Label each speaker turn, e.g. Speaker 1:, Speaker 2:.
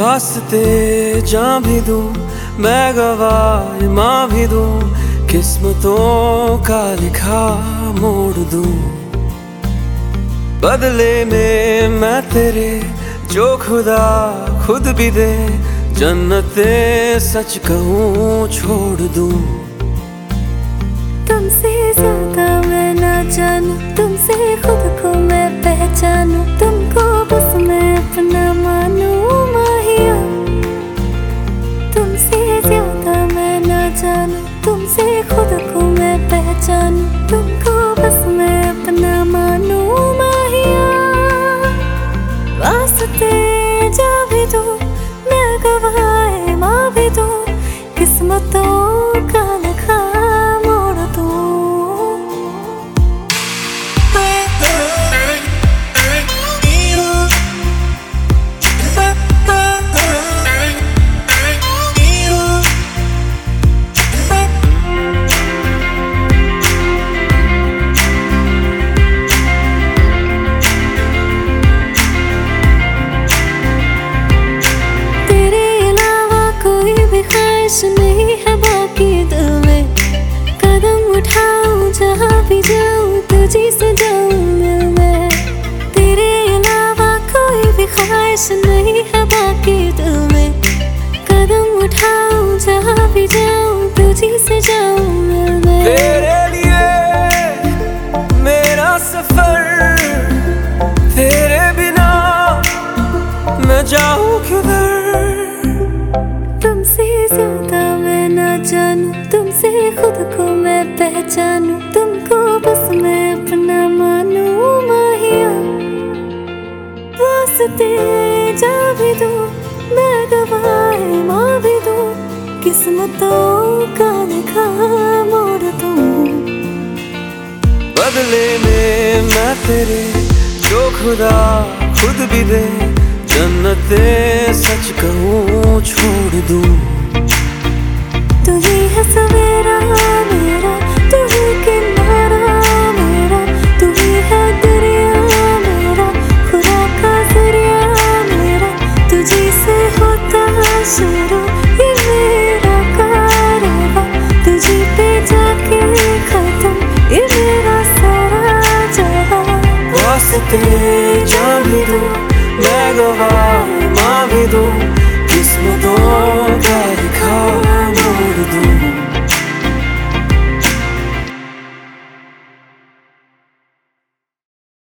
Speaker 1: वास्ते जा भी दूँ, मैं गवाह माँ भी दूँ, किस्मतों का लिखा मोड़ दूँ। बदले में मैं तेरे, जो खुदा खुद भी दे, जन्नते सच कहूँ छोड़ दूँ।
Speaker 2: तुमसे ज़्यादा मैं ना जानू, तुमसे खुद को मैं पहचानू, तुमको जानू तुमसे खुद को मैं पहचानू। भी नहीं है बाकी दिल में। कदम उठाऊं जहाँ भी जाऊँ, तुझी से जाऊँ मिल मैं। तेरे अलावा कोई भी ख्वाहिश नहीं है बाकी दिल में। कदम उठाऊं जहाँ भी जाऊँ ना जानू, तुमसे खुद को मैं पहचानू, तुमको बस मैं अपना मानू, माहिया। वास्ते जा भी दो, मैं गवाए माँ भी दो, किस्मतों का लिखा मोड़ दूँ।
Speaker 1: बदले में मैं तेरे, जो खुदा खुद भी दे, जन्नते सच कहूँ छोड़ दूँ।
Speaker 2: तेरी जान भी दूँ मैं
Speaker 1: गवाह माँ भी दूँ।